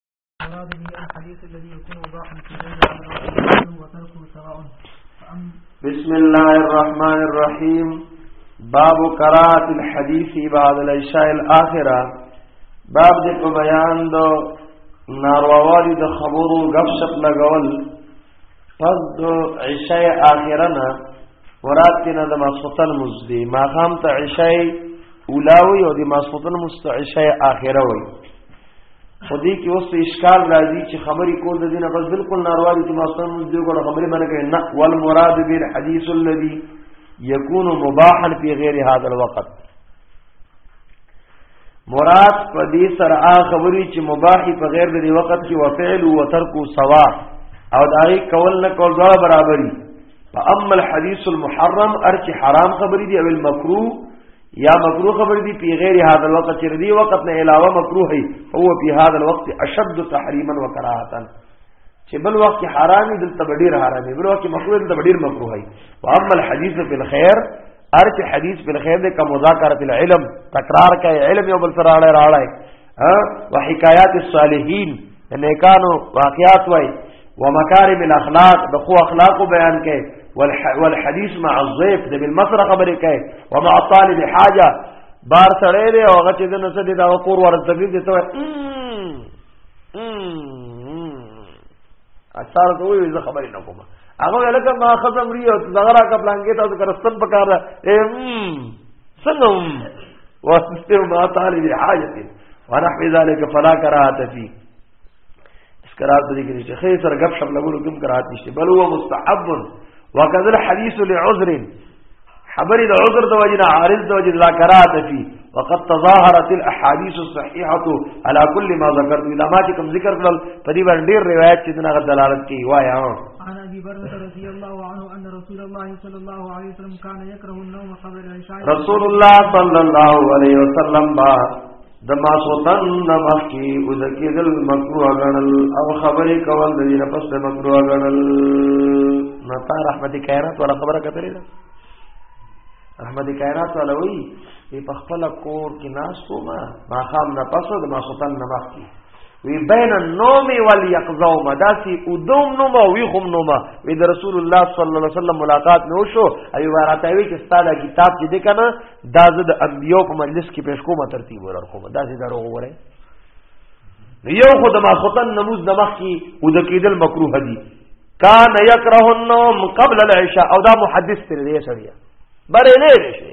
المراد به الحديث الذي يكون مباحا في غير العمل وتركه سواء بسم الله الرحمن الرحيم باب قرات الحديث بعد العشاء الاخره باب دې په بیان دو نارواوالي د خبرو غب شپ لګول پس دو عشاء آخرنا ورات کې نه د ماسوتن مزدي ما خام ته عشاء اولاوي او د ماسوتن مست عشاء آخره وي خو دې کې اوس اشکال راځي چې خبرې کول د دینه بس بالکل ناروا دي چې ماسوتن مزدي وګړه خبرې باندې کوي نه والمراد بالحديث الذي يكون مباحا في غير هذا الوقت مراد په دې سره هغه خبرې چې مباح په غیر د وخت کې وفعل او ترک سوا او دای کول نه کول دا برابرۍ فاما الحديث المحرم ارچ حرام خبرې دي او المکروه یا مکروه خبرې دي په غیر هاذ الوقت چې دې وخت نه علاوه مکروه هي هو په هاذ الوقت اشد تحریما وکراهتا چې بل وخت حرامي دلته ډیر حرامي بل وخت مکروه دلته ډیر مکروه هي واما الحديث في الخير هر چې حدیث بل خیر دې کا مذاکرت العلم تکرار کا علم یو بل سره اړه راړای ها وحکایات الصالحین نیکانو واقعات وای ومکارم الاخلاق د خو اخلاق بیان کې والحديث مع الضيف د بل مسره خبرې کوي ومع طالب حاجه بار سره دی او هغه چې د نسد دا کور ورته دې ته اثر ته وي زه خبرې نه کوم هغه لکه ما خزم ری او دغه را کا پلان کې تاسو کرستن پکار را څنګه واسطه ما تعالی دی حاجت وانا فی ذلک فلا کراهت فی اس کراهت دې کې چې خیر سره غب شپ لګولو کوم کراهت نشته بل هو مستحب وکذل حدیث لعذر خبرې د عذر د وجنه عارض د وجنه لا قرات فی وقد تظاهرت الاحاديث الصحيحه على كل ما ذكرت اذا ما چې کوم ذکر کړل په دې باندې ډېر روایت چې دغه دلالت کوي وایا عن ابي برده رضي الله عنه ان رسول الله صلى الله عليه وسلم كان يكره النوم قبل العشاء رسول الله صلى الله عليه وسلم با د ماسوتن نه مخکي او د کېدل مکروه غنل او خبرې کول د دې نه پس د مکروه غنل نو تا رحمت کائنات ولا خبره کتلې ده رحمت کائنات ولا وی په خپل کور کې ناس کوما ما خام نه پس د ماسوتن نه مخکي وی بین النوم والیقظه ما داسی او دوم نوم او وی هم نوم وی د رسول الله صلی الله علیه وسلم ملاقات نو شو ای ورته وی چې ستاده کتاب چې د کنه دا زد انبیو په مجلس کې پیش کومه ترتیب ورر کومه داسی درو وره یو خود ما ختن نموز دمخ کی او د کیدل مکروه دی کان یکره النوم قبل العشاء او دا محدث تر دې سړیا بره نه شي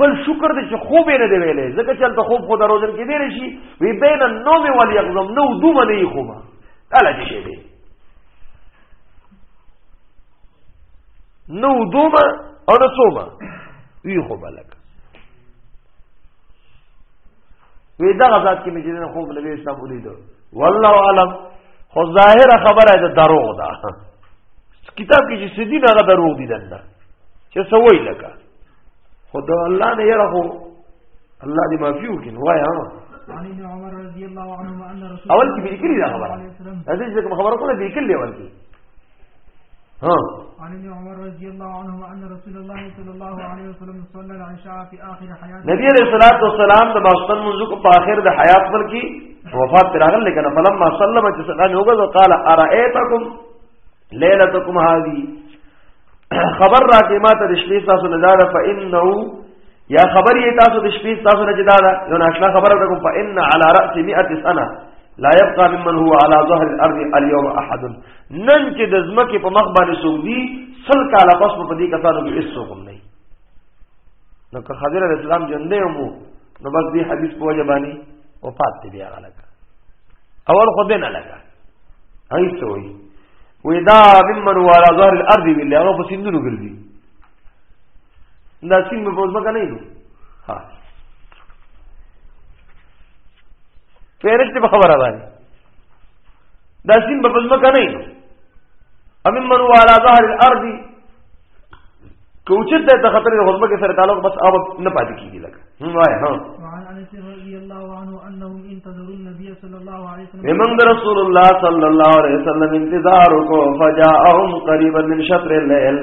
بل شکر دې چې خوب نه دی ویلې ځکه چې ته خوب خو دروځل کې دی شي وی بین النوم والیقظم نو دوه باندې خوبه الا دې شي دی نو دوه او نو څومه وی خوبه لکه وی دا غزاد کې مې جنن خوب نبی اسلام ولید والله عالم خو ظاهره خبره ده دروغ ده کتاب کې چې سدي نه غ دروغ دي دنه چې سوي لکه خو دا الله نه یره خو الله دې معافي وکړي وایا عن ابن عمر رضی الله عنهما ان رسول اول کې به کلی دا خبره دا چې کوم خبره کوله به کلی ورته ها عن ابن عمر رضي الله عنه ان رسول الله صلى الله عليه وسلم صلى العشاء في اخر حياته نبی عليه الصلاه والسلام د ماستن منځ کو په اخر د حیات پر کی وفات پر اغل لیکن فلما سلم چې سلام یو غو قال ارایتکم ليلتکم هذه خبر را کې ما ته د شپې تاسو نه دار فانه یا خبر یې تاسو د شپې تاسو نه جدا ده یو ناشنا خبره کوم فان على راس 100 سنه لا يبقى ممن هو على ظهر الارض اليوم احد نن چې د زمکه په مخ باندې سوق دي سل کاله پس په دې کسانو کې هیڅ کوم نه نو که خضر اسلام ژوندې وو نو بس دې حدیث په وجه باندې وفات دي بیا غلګ اول خو دې نه لګا هیڅ وي ودا ممن هو على ظهر الارض ویل هغه په سندونو ګرځي دا سین به بوز مګا نه نو ها پیرش ته خبره باندې دا سین به بوز مګا نه نو امن من على ظهر الارض کوچت ده ته خطر د خطبه کې سره تعلق بس او نه پاتې کیږي لکه هم وای ها وعن انس رضی الله عنه انهم انتظروا النبي صلى الله عليه وسلم من رسول الله صلى الله عليه وسلم انتظار کو فجاءهم قريبا من شطر الليل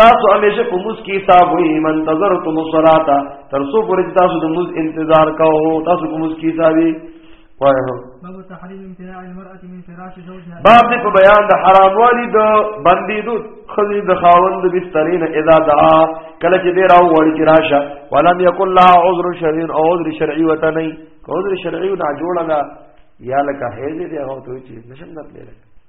تاسو همیشه په موس کې حساب وي من تزرتم الصلاه تر څو پورې تاسو د موس انتظار کوو تاسو په موس کې حساب وي باب دې په بیان د حرام والی د باندې د خزي د خاوند بسترین اذا دعا کله چې دې راو وړي چې راشه ولم یکل لا عذر شرعی او عذر شرعی وته نه عذر شرعی نه جوړه یا لکه هیزه دې هغه ته چې نشم درته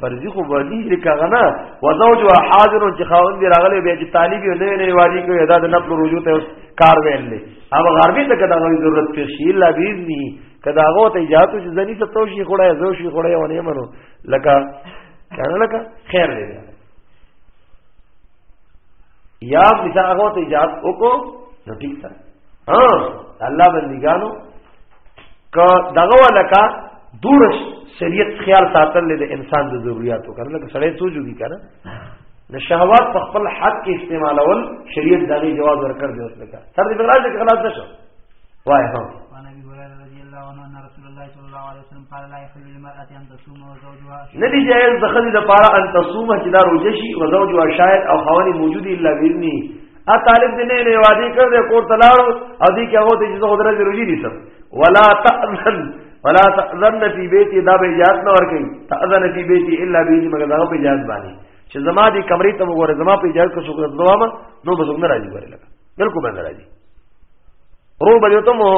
فرضی خو باندې دې کاغه نه وزوج او حاضر چې خاوند دی راغلی به چې طالب یې نه نه والی کوي دا د نفل رجوع ته کار ویل دی او غربي ته کدا غوي ضرورت کې شي الا باذنه کدا غو ته اجازه چې ځنی ته تو شي خړای زو شي خړای ونه منو لکه کنه لکه خیر دی یا بچا هغه ته ایجاد وکړو نو ټیک سره ها الله بندګانو ک دغه ولکا دور شریعت خیال ساتل د انسان د ضرورتو کړه لکه سړی سوجوږي کړه د شهوات په خپل حق کې استعمالول شریعت دغه جواز ورکړ دی اوس لکه تر دې راځي خلاص نشو وای هو ندی جائز د خدي د پاره ان تصوم چې دا روزه شي او زوجها شاهد او خواني موجود الا باذنی ا طالب دې نه نه وادي کړ دې کور تلاړ او دې کې هغه ته چې زه درځي روزي دي سب ولا تاذن ولا تاذن فی بیتی دا به اجازه نه ورکي تاذن فی بیتی الا باذنی مگر دا په اجازه باندې چې زما دې کمرې ته وګوره زما په اجازه کو شکر دوامه نو به څنګه راځي ورلګه بالکل باندې راځي ورو به ته مو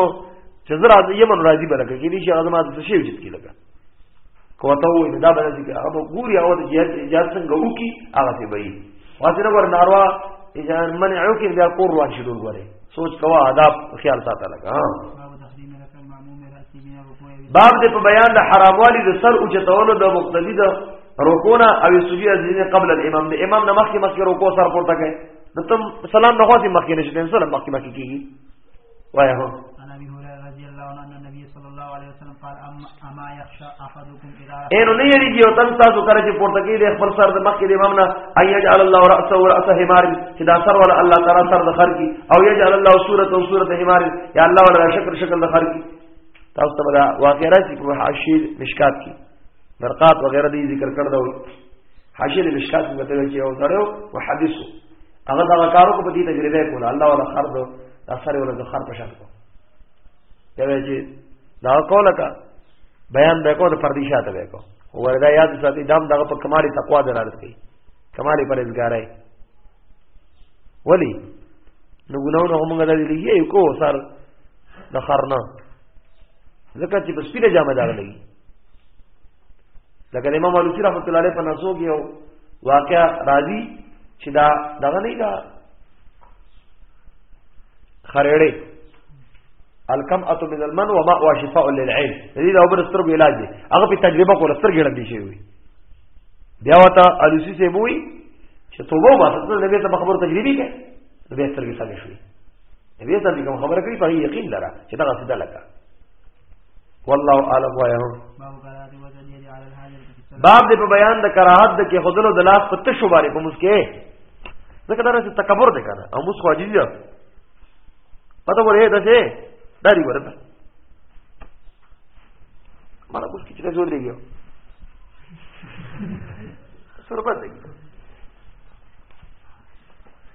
چې زه راځي یمن راځي به لکه کې دي چې هغه ما ته شي وجد کې لکه کوته وې دا به راځي که هغه ګوري هغه د جهاد جهاد څنګه وکي هغه څه به وي واسه نه ور ناروا اجازه منعو کې بیا کور روان شي ډول غره سوچ کوا آداب خیال ساته لگا باب دې په بیان د حراموالي د سر اوچتولو د مقتدی د رکونا او سجود ځینې قبل الامام د امام نمخ کې مخکې رکوع سر پورته کړي نو ته سلام نه خواسي مخکې نشي ته سلام مخکې مخکې کیږي وای هو انا ابي هريره رضي الله عنه ان النبي صلى الله عليه وسلم قال اما يخشى احدكم اذا انه نه یریږي او تن تاسو کړه چې پورته کې د خپل سر د مخکې د امام نه اي يجعل الله راسه وراسه حمار چې دا سر ولا الله تعالی سر د خر کی او يجعل الله صورت او صورت حمار یا الله ولا شکر شکل د خر کی تاسو ته واقعا چې په حاشیه مشکات کې برقات وغیرہ دی ذکر کړ دا حاشیه د مشکات په متل کې یو سره محدثو هغه دا کارو کو په دې تجربه کوله الله ولا خرد دا سره ولا خر په شان کو یوه چې دا کوله کا بیان به کو د پردي شاته به کو وردا یاد ساتي دام دغه په کمالي تقوا درارت کوي کمالي پرهیزګارای ولی نو ګناونه هم غدا دي یو کو سر د خرنا زکه چې په سپیره جامه دار لګي لکه امام علوسی رحمت الله علیه په نسو کې یو واقعا راځي چې دا دغه نه دا خریړې الکم اتو من المن وما هو شفاء للعين دې دا اوبر سترګو علاج دی هغه په تجربه کول سترګې ړندې شي وي بیا وتا علوسی سه بوي چې توبه واسه ته نبی ته خبر تجربي کې نبی سترګې ساګې شوې نبی ته کوم خبره کوي په یقین لره چې دا څه ده لکه والله اعلم وایو باب دې په بیان د کراهت د کې خودلو د لاس په تشو باندې په مسکه ځکه دا رسې تکبر دی کنه او موږ خواجی دی پته وره ده څه داری وره ده مالا کوس کی چیزه جوړ دیږي سره پته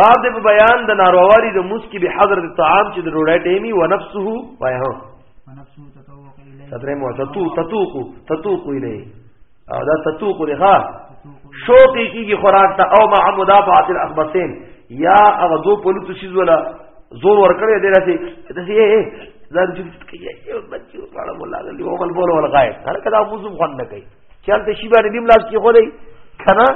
باب دې په بیان د ناروالي د موس کې به حضرت طعام چې د ډوډۍ ټیمی و نفسه وای هو ونفسه تتوق الیه تدریم وتتو تتوق تتوق الیه او دا تتوق دی ها شوق کیږي خوراک ته او مع مدافعات الاخبثین یا هغه دو پلوت شیز ولا زور ور کړی دی راځي دسی اے زار چې کیږي یو بچو پاړه مولا غلی او بل بول ول غایب هر کدا موزم خوان نه کوي چې هلته شي باندې دیم لاس کې خو دی که نه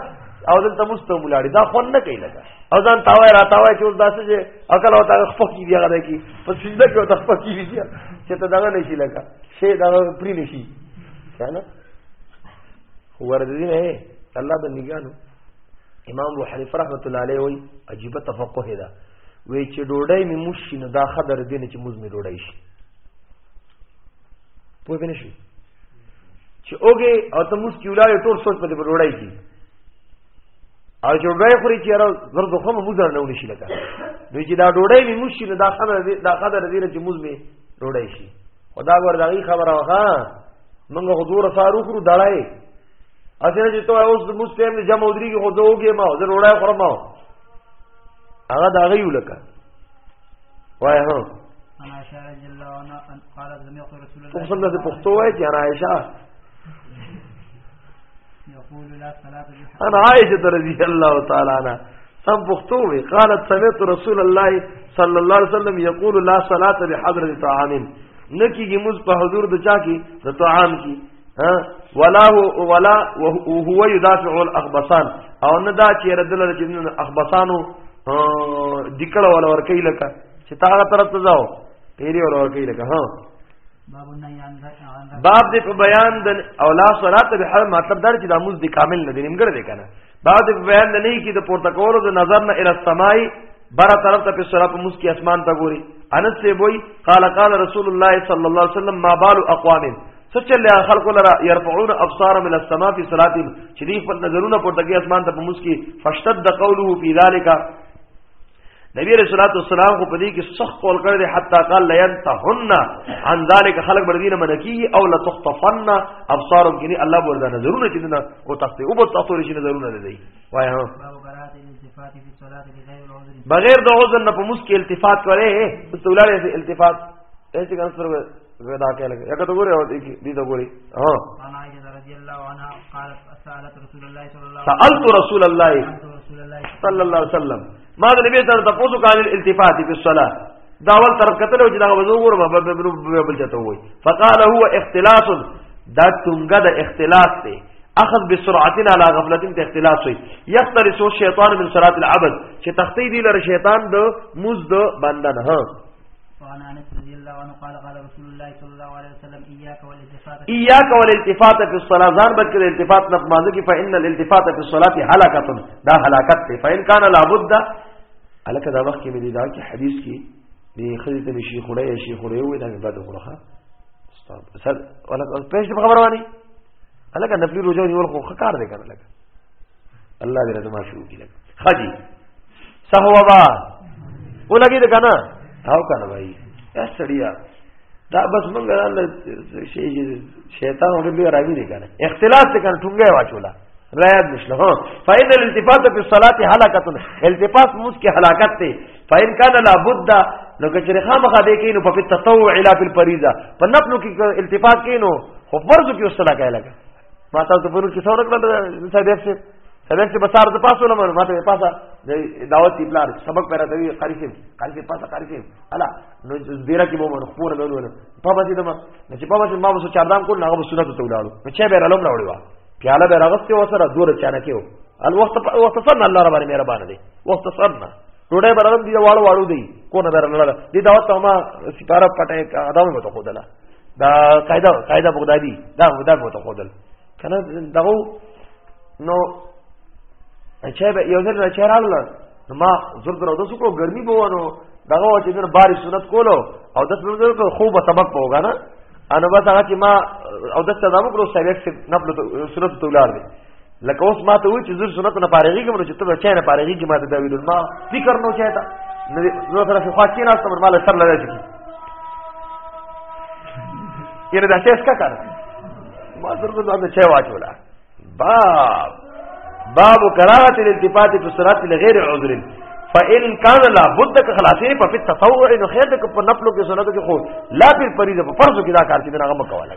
او دلته مستو ملاړي دا خوند نه کوي لګا او ځان تاوای را تاوای چې اوس داسې چې عقل او تاغ خپل کی دی هغه کی په سجده کې او تخ پکی دی چې ته دغه نشي لګا شی دا پری نشي کنه وردین اے الله بندگانو امام ابو حنیفه رحمت الله علیه وی عجیب تفقه ده وی چې ډوډۍ می مشینه دا خبر دین چې مزمه ډوډۍ شي پوه به نشي چې اوګه او ته موږ کیولای ټول سوچ په دې وروړای کی او چې ډوډۍ خوري چې را زر دوه خمه موږ نه ونشي لکه نو چې دا ډوډۍ می موږ شي دا خبره دا قدر دې چې موږ می ډوډۍ شي خدا ور دغه خبره وها موږ حضور سارو خرو دړای اته چې ته اوس موږ ته جمع ودري کې خو دوګه ما زر ډوډۍ خورم هغه دا غي ولکه وای هو کوم څنګه د پښتو وای چې عائشہ انا عائشہ رضی الله تعالی عنها سم پښتو وی قالت سمعت رسول الله صلی الله علیه وسلم یقول لا صلاه بحضرت طعام نکیږي موږ په حضور د چا کې د طعام کې ها ولا ولا وهو يدافع الاخبصان او نه دا چې ردل چې اخبصانو دکړه ولا ور کوي لکه چې تا هغه طرف ته ځاو تیری ولا ور کوي لکه ها باب دې په بیان د اولا صلات به حل مطلب دا چې د موز د کامل نه دې نیمګړ دې کنه دا د بیان نه نه کی د پورته کولو د نظر نه ال السماء بر طرف ته په سره په موس کې اسمان ته ګوري انس سے وای قال قال رسول الله صلی الله علیه وسلم ما بال اقوام سچل خلق لرا يرفعون ابصار من السماء في صلاه شریف نظرونه پورته کې اسمان ته په موس کې فشتد قوله في ذلك نبی رسول الله والسلام خو په دې کې سخت قول کړی دی حتی قال لا ينتهن عن ذلك خلق بردین منکی او لا تخطفن ابصارهم کني الله بردا نظرونه چې نه او تاسو او په تاسو لري نظرونه نه دی وای هو بغیر د عذر نه په مسکه التفات کوي څه ولاره التفات څه څنګه سره زدا کہنے لگے ایک تو گورے اور ایک دی تو گورے ہاں سألت رسول الله صلى الله عليه وسلم ما د نبی سره تاسو کال الالتفات فی الصلاه داول طرف کتل او چې دا وځو ګورم په بل چته وای فقال هو اختلاس دا څنګه د اختلاس دی اخذ بسرعتنا على غفلتين ته اختلاس وي يختلس الشيطان من صلاه العبد چې تختی دی لره شیطان د موز د بندن ها وعن انس رضي الله عنه قال قال رسول الله صلى الله عليه وسلم اياك والالتفات اياك والالتفات في الصلاه ځان بچ الالتفات نه مانځ کی فان الالتفات في الصلاه هلاکت دا هلاکت ته فان كان لابد الک دا وخت کې مې دا کې حدیث کې دی خدای ته شي خړې شي خړې وې دا بعد خړه استاد سر ولک پېښ خبر وانی الک نفلی روزه نیول خو خکار دی کنه لکه الله دې رضا شروع کړي خاجي سهوا با ولګي ده کنه هاو کنه بھائی یا سړیا دا بس مونږ الله شي شیطان اور به راوي دي کنه اختلاف ته کنه ټنګه واچولا رایت مشله ها فإن الالتفات في الصلاة هلاکت التفات موس کې هلاکت ته فإن كان لابد نو کچره خامخا دې کینو په تطوع الا بالفریضه په نفلو کې التفات کینو خو فرض کې وسلا کای لګا ما تاسو په نور کې څور کړل صدیق شه صدیق شه بسار د پاسو نه ما ته پاسا د دعوت پلار سبق پیرا دی قاری شه قاری شه پاسا قاری شه الا نو دیرا کې مو من خپور نه ول په باسي دما نه چې په باسي ما وسو چاردام کول نه هغه سنت ته ولاړو نو چې به رالم راوړي وا پیاله به راغسته وسره دور چانه کېو الوقت وقت صرنا الله ربنا مهربان دي وقت صرنا ډوډۍ برابر دي واړو واړو دی کو نه درنل دي دا ته ما سپاره پټه ادم وته خودله دا قاعده قاعده بغدادي دا دا وته خودل کنه دغه نو چې به یو ځل چهرال نو ما زور درو د سکو ګرمي بوونو دغه چې نن باري سنت کولو او د سنت کو خوب سبق پوغا نه انا بس هغه چې ما او د تدامو کړو سلیکټ نفل سنت تولار دي لکه اوس ما ته وی چې زر سنت نه پارېږي کوم چې ته به چا نه پارېږي کې ما ته دا ویل ما فکر نو چاته نو سره خو خاص نه استم مال سر لږه کی یره دا څه ښه کار ما زر کو دا چا واچولا باب باب کراهت الالتفات في الصلاه لغير عذر فإن كان لا بد كخلاصين ففي التطوع انه خير ده په نفلو کې سنتو کې خو لا په فريضه په فرض کې دا کار چې دغه مکواله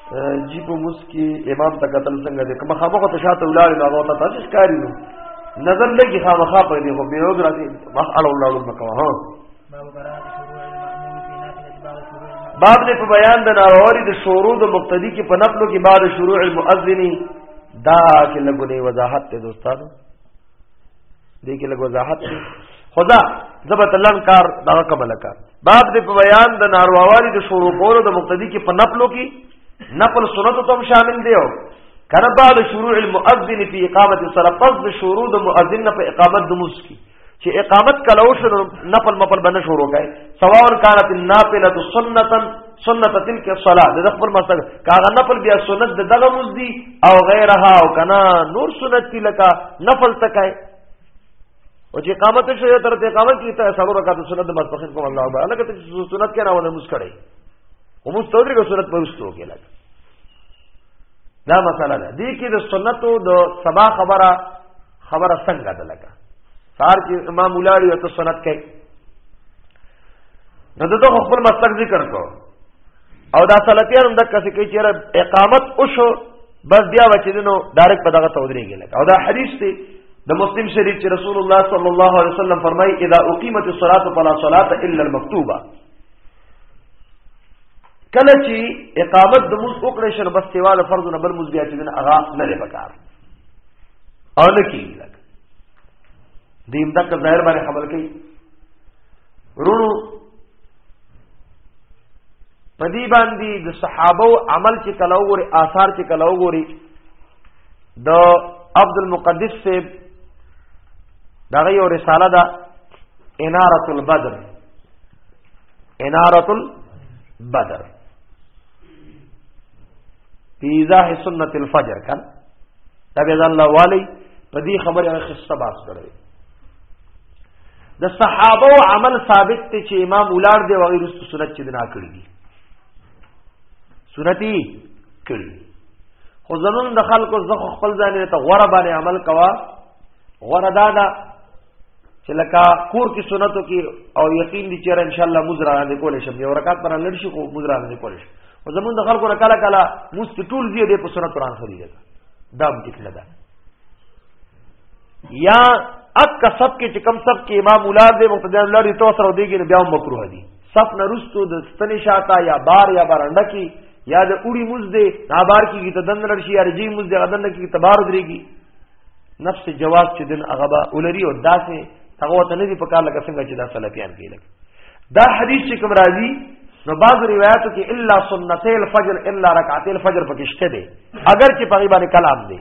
جی په موس کې امام ته قتل څنګه دې کومه خامخ ته شاته ولاړ نه غوته تاسو ښکاری نو نظر لګي خامخ په دې خو بیروګ راځي مخ اړه ولاړ مکوه ها باب دې په بیان د ناروری د شروع د مقتدی کې په نقلو کې بعد شروع المؤذنی دا کې لګونی وضاحت ته دوستانو دې کې لږ وضاحت خدا زبت لن کار دا قبل کار باب دې په بیان د نارواوالي د شروع کولو د مقتدی کې په نپلو کې نپل سنت تم شامل دی او کله بعد شروع المؤذن فی اقامه الصلاه پس د شروع د مؤذن په اقامت د موس کې چې اقامت کله وشو نپل مپل بنه شروع کړي سواء كانت النافله سنتا سنت تلک الصلاه د خپل مسل کاغه نفل بیا سنت د دغه مزدي او غیرها او کنا نور سنت تی لکا نفل تکای او چې قامت شوی تر دې قامت کی ته سلو رکعات سنت د مسبخین کوم الله تعالی لکه ته سنت کې راوړل مس کړي او مس توري کو سنت پرستو کې لګ دا مسله ده دې کې د سنتو د سبا خبره خبره څنګه ده لګه سار چې امام ولاړی او ته سنت کوي نو دغه خپل مسلک ذکر کو او دا سلفیان هم د کسې کوي چې اقامت وشو بس بیا وچینو ډایرک په دغه تودريږي لګ او دا حدیث دی د مسلم شریف چې رسول الله صلی الله علیه وسلم فرمایي اذا اقیمت الصلاه فلا صلاه الا المکتوبه کله چې اقامت د موږ وکړې شنو بس سیوا د فرض نه بل موږ بیا چې دین اغا نه لري پکار او نه کیږي لګ دین دک ظاهر باندې خبر کوي ورونو پدی باندې د صحابه عمل چې کله وګوري آثار چې کله وګوري د عبد المقدس سے دغه یو رساله ده انارت البدر انارت البدر فی ایزاح سنت الفجر کن تبی الله والی په دې خبره هغه خسته باس کړی د صحابه او عمل ثابت ته چې امام ولار دی وغیر است سنت چې بنا کړی دي سنتي کړی خو زمون د خلکو زخ خپل ځان ته غوړه باندې عمل کوا غوړه دادا چې لکه کور کې سنتو کې او یقین دي چې ان شاء الله مزرا نه کول شم یو رکعت پر لړ شي خو مزرا نه کول شي او زمون د خلکو رکاله کاله مست ټول زی دې په سنت قران خري ده دا هم ټیک نه ده یا اک سب کې چې کم سب کې امام اولاد دې مقتدیان اولاد دې تو سره دیږي بیا هم مکروه دي صف نه رستو د ستنې شاته یا بار یا برانډه کې یا د اوړي مز دې نابار کې ته دندر شي یا رجی مز دې غدن کې تبار دريږي نفس جواز چې دن هغه به ولري او داسې هغه ته نه دی په کار لکه څنګه چې دا سلفیان کې لګي دا حدیث چې کوم راځي نو بعض روایتو کې الا سنتي الفجر الا رکعتي الفجر پکې شته دي اگر چې په باندې کلام دی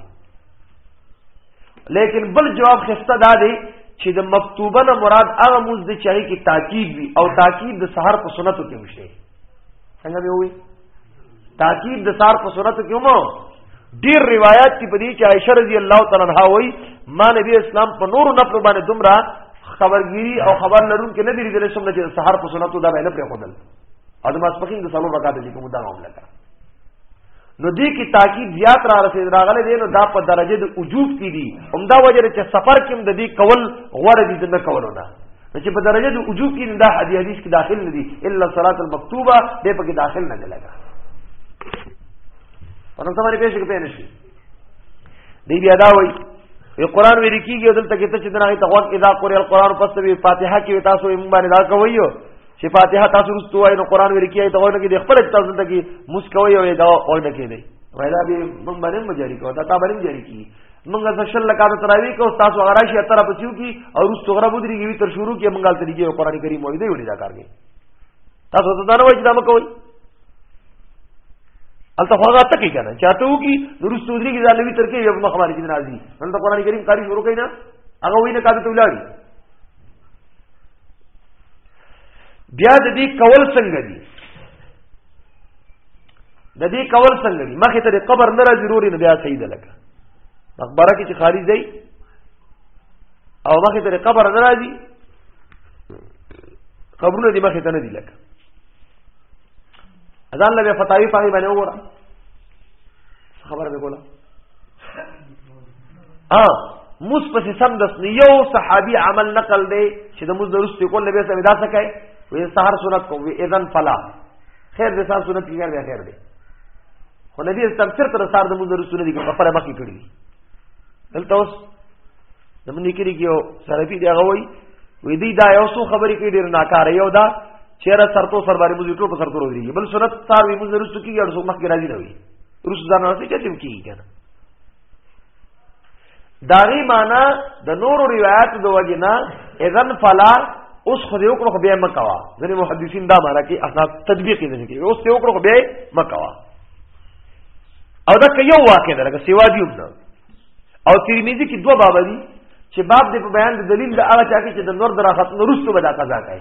لیکن بل جواب خسته دا دی چې د مکتوبه نه مراد هغه موږ د چاري کې تاکید وي او تاکید د سحر په سنتو کې مشته څنګه به وي تاکید د سار په صورت کې مو ډیر روایت دی په دې چې عائشه رضی الله تعالی عنها وایي ما نبی اسلام په نور نفل باندې دومره خبرګيري او خبر لرون کې نه دی لیدل سم چې سحر په سنتو دا نه پرې خدل اځما سپخین د سالو رکعات دي کوم دا معاملې نو دې کې تاکید زیات را رسید راغله دي نو دا په درجه د وجوب کې دي همدا وجه چې سفر کې د دې کول غوړه دي نه کولو نه چې په درجه د وجوب کې دا حدیث کې داخل نه دي الا صلات المکتوبه دې په کې داخل نه لګا په نو سماره پېښه کې پېنه شي دی بیا دا وایي وی قران وی لیکيږي دلته کې ته چې دغه تقوا اذا قرئ القران پس وی فاتحه کې تاسو ایمان دا کوي چې فاتحه تاسو رسو وای نو قران ویل کیږي ته وای نه کې د خپل تاسو ته کې مسکوي او دا وای نه کې دی وایلا به موږ باندې مجاری کو دا تا باندې جاری کی موږ د شل لکات تراوی کو تاسو غرا شي تر په سیو کی او رس تو غرا بودری کی تر شروع کی موږ تل کې قران کریم وای دی وړي دا کار کوي تاسو ته دا نه وای چې دا مکوئ الته هغه ته کې کنه چاته و کی رس تو دري کی دا نبی تر کې یو مخ باندې کې نازي نن ته قران کریم قاری شروع کینا هغه وینه کاته ولاړی بیا د دې کول څنګه دي د دې کول څنګه دي مخه ته د قبر نه راځي روري نه بیا صحیح ده لکه مقبره کې چې خارج دی او مخه ته د قبر نه راځي قبرونه دې مخه ته نه دي لکه اذان لبه فتاوی پاګې باندې وګوره خبره به کوله ها موس پس سم دس یو صحابي عمل نقل دی چې د موس درست کول نبی سره دا څه کوي وې سحر سنت کوم وې اذن فلا خیر دې سحر سنت کې غیر خیر دی خو نبی اسلام تر تر سحر د موس درست نه دي په خپل مخ کې کړی دلته اوس د منې کېږي یو سرپی دی هغه وای وې دی دا یو څو خبرې کې ډیر ناکاره یو دا چیرې سرتو سر باندې موږ ټول په سر کولو دی بل سنت سار وی موږ رسو کیږي او مخ کې راځي نه وي رسو ځان راځي چې تم کیږي کنه داغي معنا د نورو روایت د وجنا اذن فلا اوس خو دې وکړو بیا مکوا ځنې محدثین دا معنا کوي اساس تطبیق یې نه کوي اوس دې وکړو بیا مکوا او دا یو واقع ده لکه سیوا دی ومنه او ترمذی کې دوه باب دي چې باب دې په بیان د دلیل د هغه چا کې چې د نور دراخت نورستو به دا قضا کوي